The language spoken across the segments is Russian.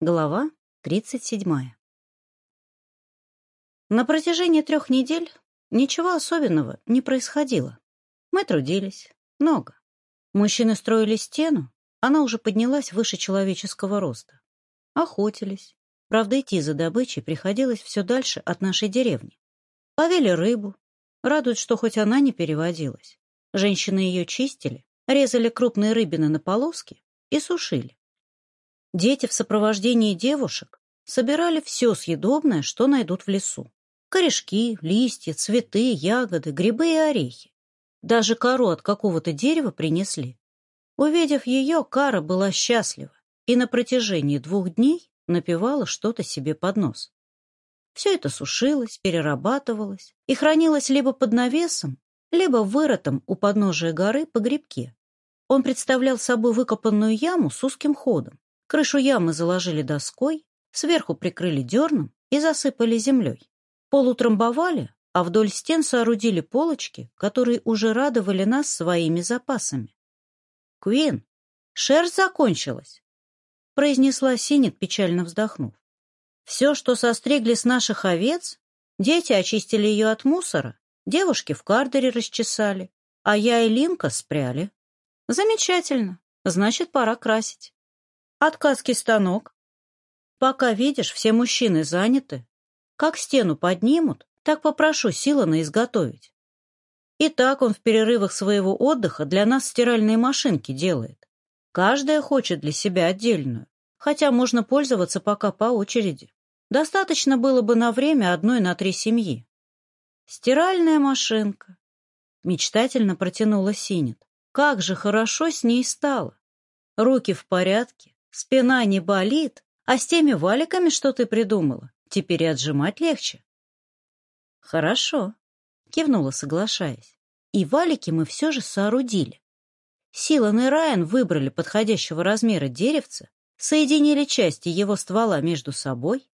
Глава 37. На протяжении трех недель ничего особенного не происходило. Мы трудились. Много. Мужчины строили стену, она уже поднялась выше человеческого роста. Охотились. Правда, идти за добычей приходилось все дальше от нашей деревни. Ловили рыбу. Радует, что хоть она не переводилась. Женщины ее чистили, резали крупные рыбины на полоски и сушили. Дети в сопровождении девушек собирали все съедобное, что найдут в лесу. Корешки, листья, цветы, ягоды, грибы и орехи. Даже кору от какого-то дерева принесли. Увидев ее, Кара была счастлива и на протяжении двух дней напивала что-то себе под нос. Все это сушилось, перерабатывалось и хранилось либо под навесом, либо выротом у подножия горы по грибке. Он представлял собой выкопанную яму с узким ходом. Крышу ямы заложили доской, сверху прикрыли дерном и засыпали землей. Пол утрамбовали, а вдоль стен соорудили полочки, которые уже радовали нас своими запасами. Квин, шерсть закончилась!» — произнесла Синет, печально вздохнув. «Все, что состригли с наших овец, дети очистили ее от мусора, девушки в кардере расчесали, а я и Линка спряли. Замечательно, значит, пора красить». Откатский станок. Пока, видишь, все мужчины заняты. Как стену поднимут, так попрошу Силана изготовить. И так он в перерывах своего отдыха для нас стиральные машинки делает. Каждая хочет для себя отдельную, хотя можно пользоваться пока по очереди. Достаточно было бы на время одной на три семьи. Стиральная машинка. Мечтательно протянула Синет. Как же хорошо с ней стало. Руки в порядке, Спина не болит, а с теми валиками, что ты придумала, теперь и отжимать легче. Хорошо, кивнула, соглашаясь. И валики мы все же соорудили. Силан и Райан выбрали подходящего размера деревца, соединили части его ствола между собой.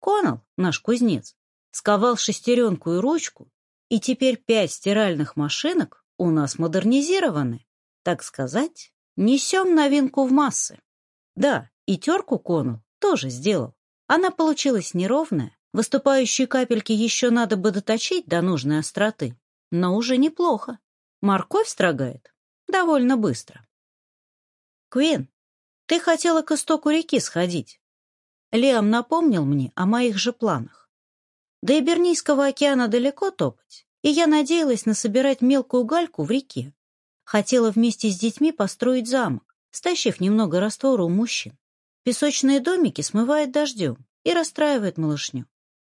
Конал, наш кузнец, сковал шестеренку и ручку, и теперь пять стиральных машинок у нас модернизированы. Так сказать, несем новинку в массы. Да, и терку кону тоже сделал. Она получилась неровная, выступающие капельки еще надо бы доточить до нужной остроты, но уже неплохо. Морковь строгает довольно быстро. Квин, ты хотела к истоку реки сходить. Лиам напомнил мне о моих же планах. До Ибернийского океана далеко топать, и я надеялась насобирать мелкую гальку в реке. Хотела вместе с детьми построить замок, стащив немного раствора у мужчин. Песочные домики смывает дождем и расстраивает малышню.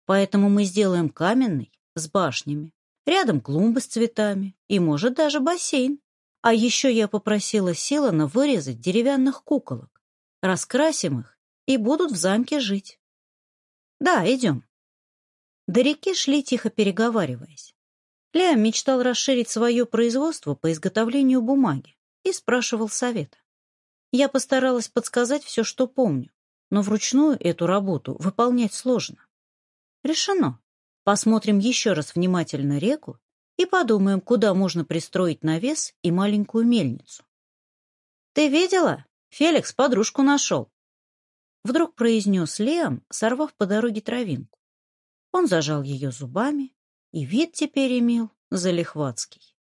Поэтому мы сделаем каменный с башнями. Рядом клумбы с цветами и, может, даже бассейн. А еще я попросила Силана вырезать деревянных куколок. Раскрасим их и будут в замке жить. Да, идем. До реки шли, тихо переговариваясь. Лео мечтал расширить свое производство по изготовлению бумаги и спрашивал совета. Я постаралась подсказать все, что помню, но вручную эту работу выполнять сложно. Решено. Посмотрим еще раз внимательно реку и подумаем, куда можно пристроить навес и маленькую мельницу. «Ты видела? Феликс подружку нашел!» Вдруг произнес Лем, сорвав по дороге травинку. Он зажал ее зубами, и вид теперь имел залихватский.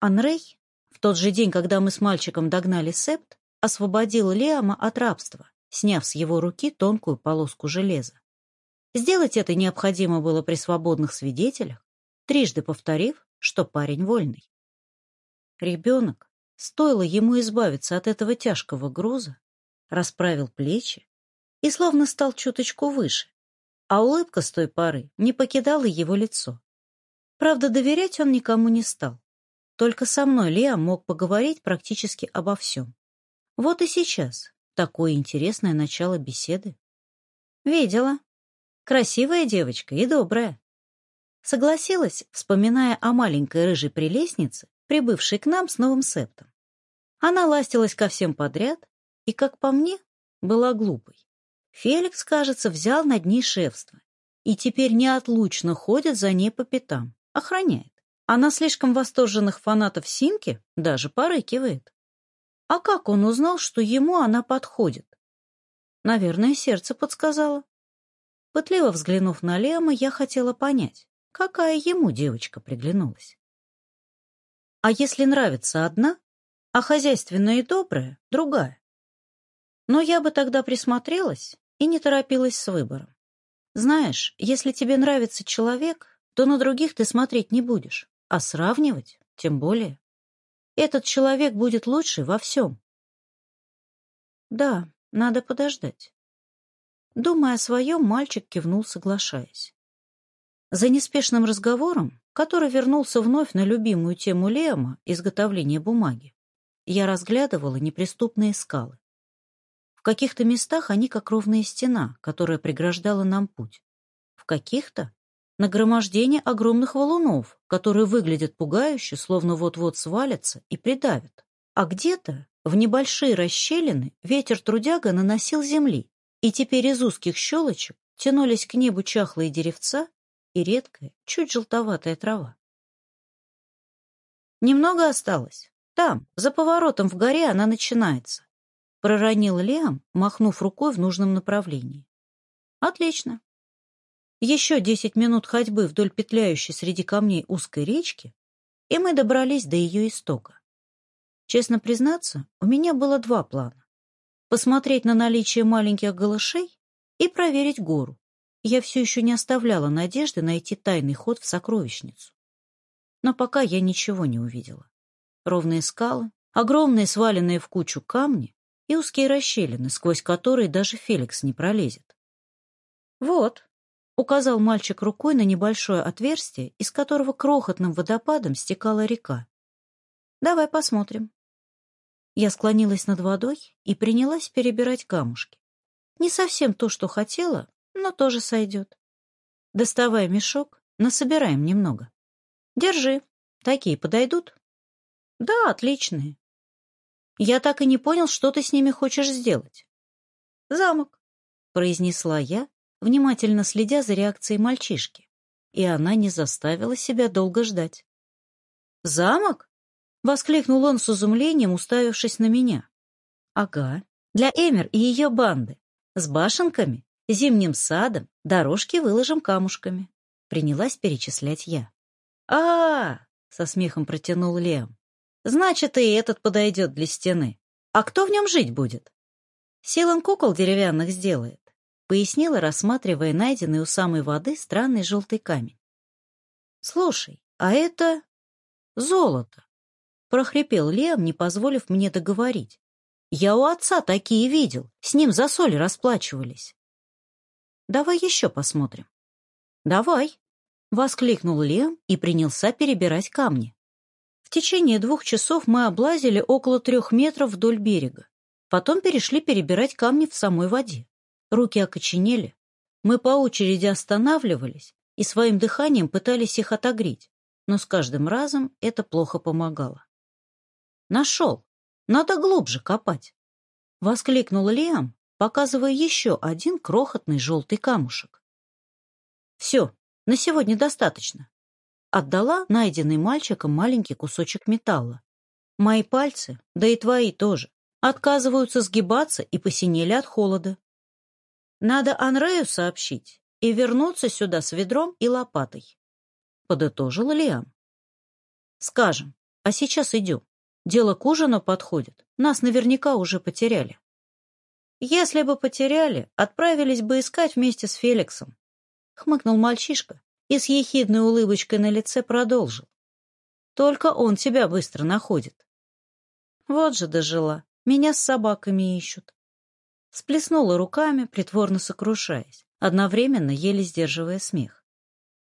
Анрей в тот же день, когда мы с мальчиком догнали септ, освободил Лиама от рабства, сняв с его руки тонкую полоску железа. Сделать это необходимо было при свободных свидетелях, трижды повторив, что парень вольный. Ребенок, стоило ему избавиться от этого тяжкого груза, расправил плечи и словно стал чуточку выше, а улыбка с той поры не покидала его лицо. Правда, доверять он никому не стал. Только со мной Лео мог поговорить практически обо всем. Вот и сейчас. Такое интересное начало беседы. Видела. Красивая девочка и добрая. Согласилась, вспоминая о маленькой рыжей прелестнице, прибывшей к нам с новым септом. Она ластилась ко всем подряд и, как по мне, была глупой. Феликс, кажется, взял над ней шефство и теперь неотлучно ходит за ней по пятам, охраняет а на слишком восторженных фанатов Синки даже порыкивает. А как он узнал, что ему она подходит? Наверное, сердце подсказало. Пытливо взглянув на Лема, я хотела понять, какая ему девочка приглянулась. А если нравится одна, а хозяйственная и добрая — другая? Но я бы тогда присмотрелась и не торопилась с выбором. Знаешь, если тебе нравится человек, то на других ты смотреть не будешь. А сравнивать тем более. Этот человек будет лучше во всем. Да, надо подождать. Думая о своем, мальчик кивнул, соглашаясь. За неспешным разговором, который вернулся вновь на любимую тему Лема изготовления бумаги, я разглядывала неприступные скалы. В каких-то местах они как ровная стена, которая преграждала нам путь. В каких-то нагромождение огромных валунов, которые выглядят пугающе, словно вот-вот свалятся и придавят. А где-то, в небольшие расщелины, ветер трудяга наносил земли, и теперь из узких щелочек тянулись к небу чахлые деревца и редкая, чуть желтоватая трава. Немного осталось. Там, за поворотом в горе, она начинается. Проронил Лиам, махнув рукой в нужном направлении. Отлично. Еще десять минут ходьбы вдоль петляющей среди камней узкой речки, и мы добрались до ее истока. Честно признаться, у меня было два плана. Посмотреть на наличие маленьких галышей и проверить гору. Я все еще не оставляла надежды найти тайный ход в сокровищницу. Но пока я ничего не увидела. Ровные скалы, огромные сваленные в кучу камни и узкие расщелины, сквозь которые даже Феликс не пролезет. «Вот», Указал мальчик рукой на небольшое отверстие, из которого крохотным водопадом стекала река. «Давай посмотрим». Я склонилась над водой и принялась перебирать камушки. Не совсем то, что хотела, но тоже сойдет. Доставая мешок, насобираем немного. Держи, такие подойдут? Да, отличные. Я так и не понял, что ты с ними хочешь сделать. Замок, произнесла я внимательно следя за реакцией мальчишки, и она не заставила себя долго ждать. «Замок?» — воскликнул он с изумлением, уставившись на меня. «Ага, для Эмер и ее банды. С башенками, зимним садом, дорожки выложим камушками», — принялась перечислять я. а, -а, -а со смехом протянул Лем. «Значит, и этот подойдет для стены. А кто в нем жить будет?» Силан кукол деревянных сделает пояснила, рассматривая найденный у самой воды странный желтый камень. «Слушай, а это... золото!» — прохрипел Лем, не позволив мне договорить. «Я у отца такие видел, с ним за соль расплачивались». «Давай еще посмотрим». «Давай!» — воскликнул Лем и принялся перебирать камни. В течение двух часов мы облазили около трех метров вдоль берега. Потом перешли перебирать камни в самой воде. Руки окоченели. Мы по очереди останавливались и своим дыханием пытались их отогреть, но с каждым разом это плохо помогало. «Нашел! Надо глубже копать!» — воскликнул Лиам, показывая еще один крохотный желтый камушек. «Все, на сегодня достаточно», отдала найденный мальчиком маленький кусочек металла. Мои пальцы, да и твои тоже, отказываются сгибаться и посинели от холода. Надо Анрею сообщить и вернуться сюда с ведром и лопатой. Подытожил Лиам. Скажем, а сейчас идем. Дело к ужину подходит. Нас наверняка уже потеряли. Если бы потеряли, отправились бы искать вместе с Феликсом. Хмыкнул мальчишка и с ехидной улыбочкой на лице продолжил. Только он тебя быстро находит. Вот же дожила. Меня с собаками ищут. Сплеснула руками, притворно сокрушаясь, одновременно еле сдерживая смех.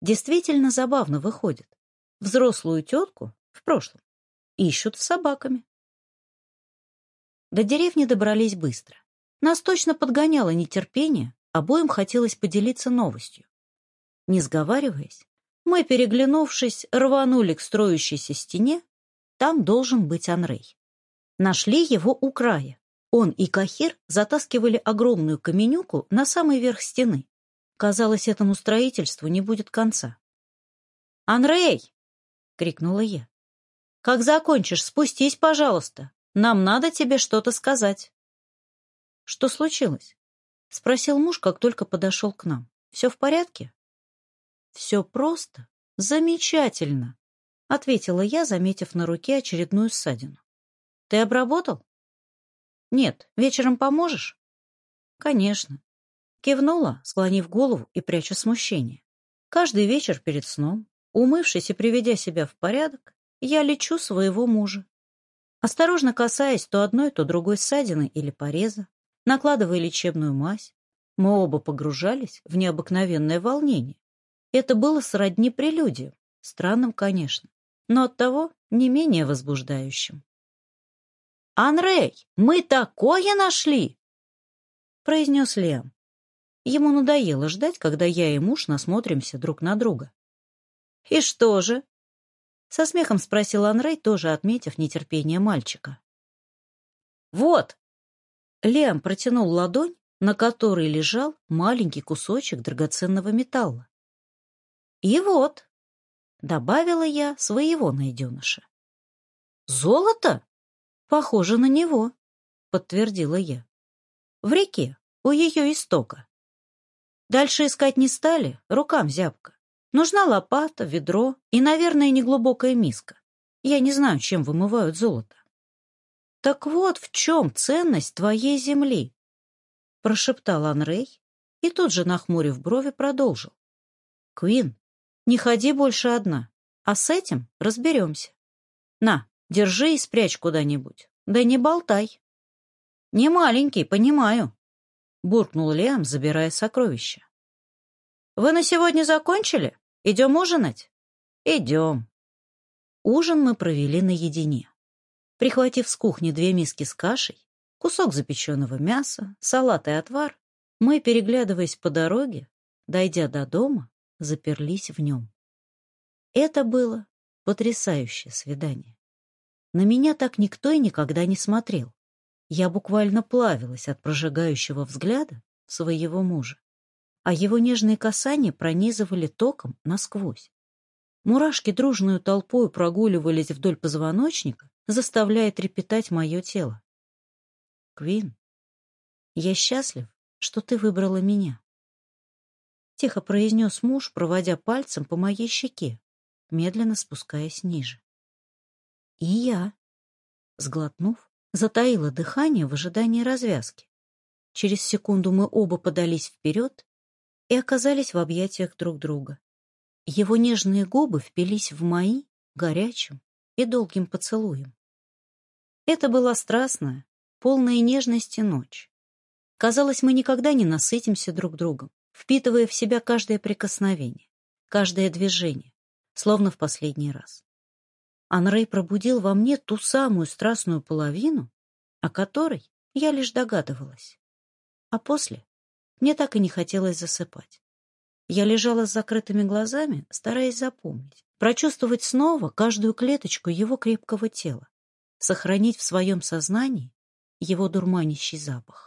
Действительно забавно выходит. Взрослую тетку в прошлом ищут с собаками. До деревни добрались быстро. Нас точно подгоняло нетерпение, обоим хотелось поделиться новостью. Не сговариваясь, мы, переглянувшись, рванули к строящейся стене. Там должен быть Анрей. Нашли его у края, он и Кахир затаскивали огромную каменюку на самый верх стены. Казалось, этому строительству не будет конца. «Анрей!» — крикнула я. «Как закончишь, спустись, пожалуйста. Нам надо тебе что-то сказать». «Что случилось?» — спросил муж, как только подошел к нам. «Все в порядке?» «Все просто. Замечательно», — ответила я, заметив на руке очередную ссадину. «Ты обработал?» «Нет, вечером поможешь?» «Конечно». Кивнула, склонив голову и пряча смущение. Каждый вечер перед сном, умывшись и приведя себя в порядок, я лечу своего мужа. Осторожно касаясь то одной, то другой ссадины или пореза, накладывая лечебную мазь, мы оба погружались в необыкновенное волнение. Это было сродни прелюдиям, странным, конечно, но оттого не менее возбуждающим. «Анрей, мы такое нашли!» произнес Лем. Ему надоело ждать, когда я и муж насмотримся друг на друга. «И что же?» Со смехом спросил Анрей, тоже отметив нетерпение мальчика. «Вот!» Лем протянул ладонь, на которой лежал маленький кусочек драгоценного металла. «И вот!» — добавила я своего найденыша. «Золото?» Похоже на него, подтвердила я. В реке, у ее истока. Дальше искать не стали, рукам зябко. Нужна лопата, ведро и, наверное, неглубокая миска. Я не знаю, чем вымывают золото. Так вот в чем ценность твоей земли, прошептал Анрей и тут же, нахмурив брови, продолжил. Квин, не ходи больше одна, а с этим разберемся. На, Держи и спрячь куда-нибудь. Да не болтай. Не маленький, понимаю. Буркнул Лиам, забирая сокровища. Вы на сегодня закончили? Идем ужинать? Идем. Ужин мы провели наедине. Прихватив с кухни две миски с кашей, кусок запеченного мяса, салат и отвар, мы, переглядываясь по дороге, дойдя до дома, заперлись в нем. Это было потрясающее свидание. На меня так никто и никогда не смотрел. Я буквально плавилась от прожигающего взгляда своего мужа, а его нежные касания пронизывали током насквозь. Мурашки дружную толпой прогуливались вдоль позвоночника, заставляя трепетать мое тело. Квин, я счастлив, что ты выбрала меня. Тихо произнес муж, проводя пальцем по моей щеке, медленно спускаясь ниже. И я, сглотнув, затаила дыхание в ожидании развязки. Через секунду мы оба подались вперед и оказались в объятиях друг друга. Его нежные губы впились в мои горячим и долгим поцелуем. Это была страстная, полная нежности ночь. Казалось, мы никогда не насытимся друг другом, впитывая в себя каждое прикосновение, каждое движение, словно в последний раз. Анрей пробудил во мне ту самую страстную половину, о которой я лишь догадывалась. А после мне так и не хотелось засыпать. Я лежала с закрытыми глазами, стараясь запомнить, прочувствовать снова каждую клеточку его крепкого тела, сохранить в своем сознании его дурманящий запах.